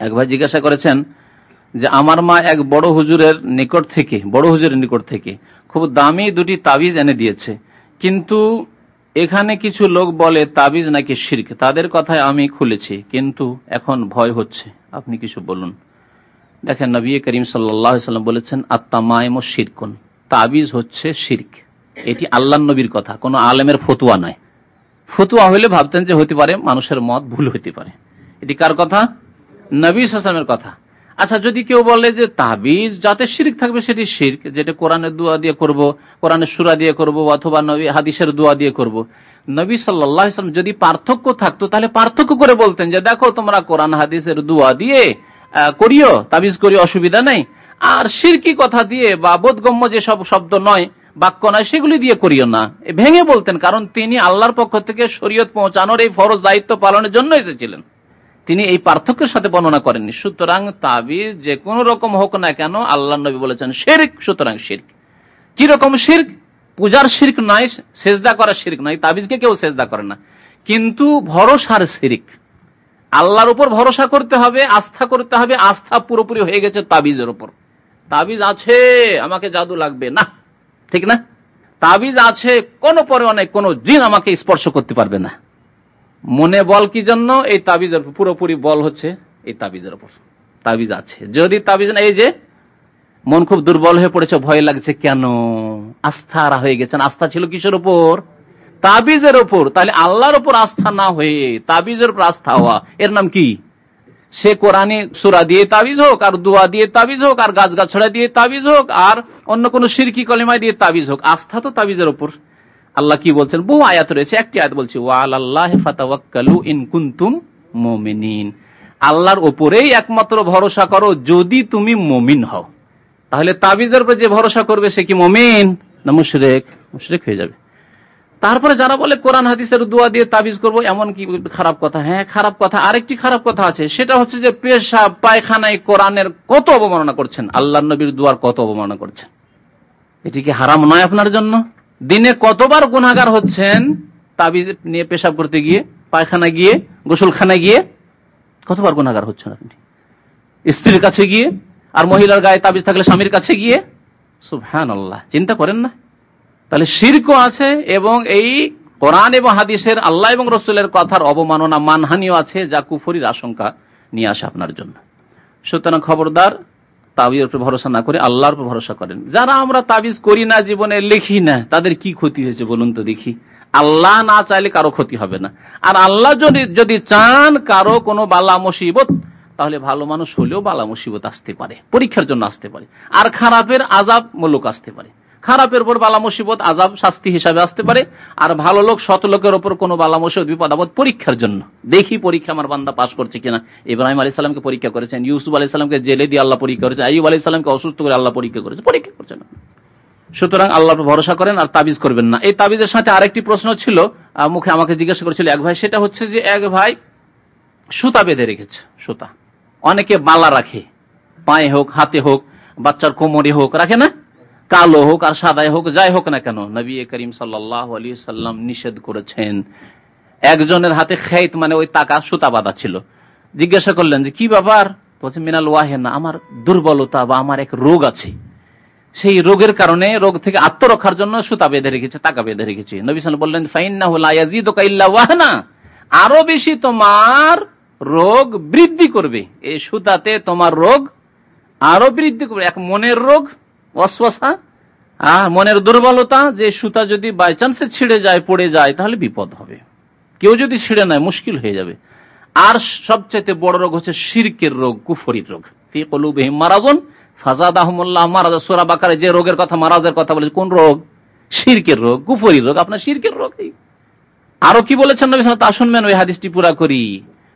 এক ভাই জিজ্ঞাসা করেছেন যে আমার মা এক বড় হুজুরের নিকট থেকে, বড় হুজুরের নিকট থেকে খুব দামি দুটি তাবিজ এনে দিয়েছে। কিন্তু এখানে কিছু লোক বলে, তাবিজ নাকি শির্ক? তাদের কথায় আমি খুলেছি, কিন্তু এখন ভয় হচ্ছে। আপনি কিছু বলুন। দেখেন, নবী করিম সাল্লাম বলেছেন আত্মামায়ম শিরকুন। তাবিজ হচ্ছে শির্ক। এটি আল্লাহ নবীর কথা, কোন আলেমের ফতুয়া নয়। ফতুয়া হইলে ভাবতেন যে হতে পারে, মানুষের মত ভুল হইতে পারে। এটি কার কথা? নবী হাসামের কথা। আচ্ছা যদি কেউ বলে যে তাবিজ যাতে শির্ক থাকবে, সেটি শির্ক, যেটা কোরআনের দোয়া দিয়ে করব, কোরআনের সুরা দিয়ে করব, অথবা নবী, হাদিসের দোয়া দিয়ে করব। নবী সাল্লাম যদি পার্থক্য থাকতো, তাহলে পার্থক্য করে বলতেন যে, দেখো, তোমরা কোরআন, হাদিসের দোয়া দিয়ে করিও, তাবিজ করি অসুবিধা নেই। আর সিরকি কথা দিয়ে বা বোধগম্য যে সব শব্দ নয়, বাক্য নয়, সেগুলি দিয়ে করিও না। ভেঙে বলতেন, কারণ তিনি আল্লাহর পক্ষ থেকে শরীয়ত পৌঁছানোর এই ফরজ দায়িত্ব পালনের জন্য এসেছিলেন। তিনি এই পার্থক্যের সাথে বর্ণনা করেননি। সুতরাং তাবিজ যে কোন রকম হোক না কেন আল্লাহ নবী বলেছেন শির্ক, সুতরাং শির্ক। কি রকম শির্ক? পূজার শির্ক নয়, সেজদা করার শির্ক নয়, তাবিজকে কেউ সেজদা করে না। কিন্তু ভরসার শিরিক। আল্লাহর উপর ভরসা করতে হবে, আস্থা করতে হবে, আস্থা পুরোপুরি হয়ে গেছে তাবিজের উপর। তাবিজ আছে, আমাকে জাদু লাগবে। না, ঠিক না? তাবিজ আছে, কোন পরে অনেক কোন জিন আমাকে স্পর্শ করতে পারবে না। মনে বল কি জন্য? এই তাবিজের পুরোপুরি বল হচ্ছে এই তাবিজের উপর। তাবিজ আছে। যদি তাবিজ এই যে, মন খুব দুর্বল হয়ে পড়েছে, ভয় লাগছে, কেন? আস্থা হয়ে গেছেন। আস্থা ছিল কিসের উপর? তাবিজের ওপর তাহলে আল্লাহর ওপর আস্থা না হয়ে তাবিজের উপর আস্থা হওয়া, এর নাম কি? সে কোরআনে সুরা দিয়ে তাবিজ হোক, আর দোয়া দিয়ে তাবিজ হোক, আর গাছ গাছড়া দিয়ে তাবিজ হোক, আর অন্য কোন সিরকি কলিমায় দিয়ে তাবিজ হোক, আস্থা তো তাবিজের ওপর আল্লাহ কি বলছেন? বহু আয়াত রয়েছে। একটি আয়াত বলছি ওয়াল আল্লাহ ফাতাওয়াক্কালু ইন কুনতুম মুমিনিন। আল্লাহর ওপরেই একমাত্র ভরসা করো, যদি তুমি মমিন হও। তাহলে তাবিজের উপর যে ভরসা করবে, সে কি মমিন না মুশরেক? মুশরেক হয়ে যাবে। তারপরে যারা বলে কোরআন হাদিসের দোয়া দিয়ে তাবিজ করব, এমন কি খারাপ কথা? হ্যাঁ খারাপ কথা। আরেকটি খারাপ কথা আছে, সেটা হচ্ছে যে পেশা পায়খানায় কোরআনের কত অবমাননা করছেন? আল্লাহ নবীর দুয়ার কত অবমাননা করছেন? এটি কি হারাম নয় আপনার জন্য? দিনে কতবার গুণাগার হচ্ছেন? তাবিজ নিয়ে পেশাব করতে গিয়ে, পায়খানা গিয়ে গোসলখানা গিয়ে কতবার গুণাগার হচ্ছেন আপনি? স্ত্রীর কাছে গিয়ে, আর মহিলার গায়ে তাবিজ থাকলে স্বামীর কাছে গিয়ে? হ্যাঁ আল্লাহ চিন্তা করেন না। তাহলে শিরকও আছে এবং এই কোরআন এবং হাদিসের আল্লাহ এবং রসুলের কথার অবমাননা, মানহানিও আছে, যা কুফরির আশঙ্কা নিয়ে আসে আপনার জন্য। সুতরাং খবরদার তাবিজের উপর ভরসা না করে আল্লাহর উপর ভরসা করেন। যারা আমরা তাবিজ করি না, জীবনে লিখি না, তাদের কি ক্ষতি হয়েছে বলুন তো দেখি। আল্লাহ না চাইলে কারও ক্ষতি হবে না। আর আল্লাহ যদি যদি চান কারও কোনো বালা মুসিবত, তাহলে ভালো মানুষ হলেও বালা মুসিবত আসতে পারে, পরীক্ষার জন্য আসতে পারে। আর খারাপের আজাব মূলক আসতে পারে। খারাপের উপর বালা মুসিবত আজাব শাস্তি হিসাবে আসতে পারে। আর ভালো লোক শত লোকের ওপর কোনো বালা মুসিবত, বিপদ, আপদ পরীক্ষার জন্য। দেখি পরীক্ষা আমার বান্দা পাশ করছে কিনা। ইব্রাহিম আলী সালামকে পরীক্ষা করেছেন, ইউসুফ আলী সালামকে জেলে দিয়ে আল্লাহ পরীক্ষা করেছে আইব আলী সালামকে অসুস্থ করে আল্লাহ পরীক্ষা করেছে পরীক্ষা করছেন সুতরাং আল্লাহ ভরসা করেন আর তাবিজ করবেন না। এই তাবিজের সাথে আরেকটি প্রশ্ন ছিল মুখে আমাকে জিজ্ঞাসা করেছিল এক ভাই, সেটা হচ্ছে যে এক ভাই সুতা বেঁধে রেখেছে, সুতা। অনেকে বালা রাখে, পায়ে হোক, হাতে হোক, বাচ্চার কোমরে হোক, রাখে না? কালো হোক আর সাদাই হোক, যাই হোক না কেন, নবী করিম সাল্লাম নিষেধ করেছেন। একজনের হাতে খেত মানে ওই টাকা, সুতা বাঁধা ছিল। জিজ্ঞাসা করলেন যে, কি ব্যাপার? বলছে, মিনাল ওয়াহেনা আমার দুর্বলতা বা আমার এক রোগ আছে। সেই রোগের কারণে রোগ থেকে আত্মরক্ষার জন্য সুতা বেঁধে রেখেছে, টাকা বেঁধে রেখেছে। নবী সাল বললেন ফাইন্না আরও বেশি তোমার রোগ বৃদ্ধি করবে। এই সুতাতে তোমার রোগ আরও বৃদ্ধি করবে। এক মনের রোগ অশ্বাসা আর মনের দুর্বলতা, যে সুতা যদি বাই চান্সে ছিঁড়ে যায়, পড়ে যায়, তাহলে বিপদ হবে। কেউ যদি ছিঁড়ে নেয়, মুশকিল হয়ে যাবে। আর সবচেয়ে বড় রোগ হচ্ছে শিরকের রোগ, কুফরির রোগ। ফি কলুবহিম মারাজন ফাজাদ আহমুল্লাহ মারাজা। সোরা বাকারে যে রোগের কথা, মারাজের কথা বলেছে, কোন রোগ? শিরকের রোগ, কুফরির রোগ। আপনার শিরকের রোগ আরও কি বলেছেন তা শুনবেন, ওই হাদিসটি পুরা করি।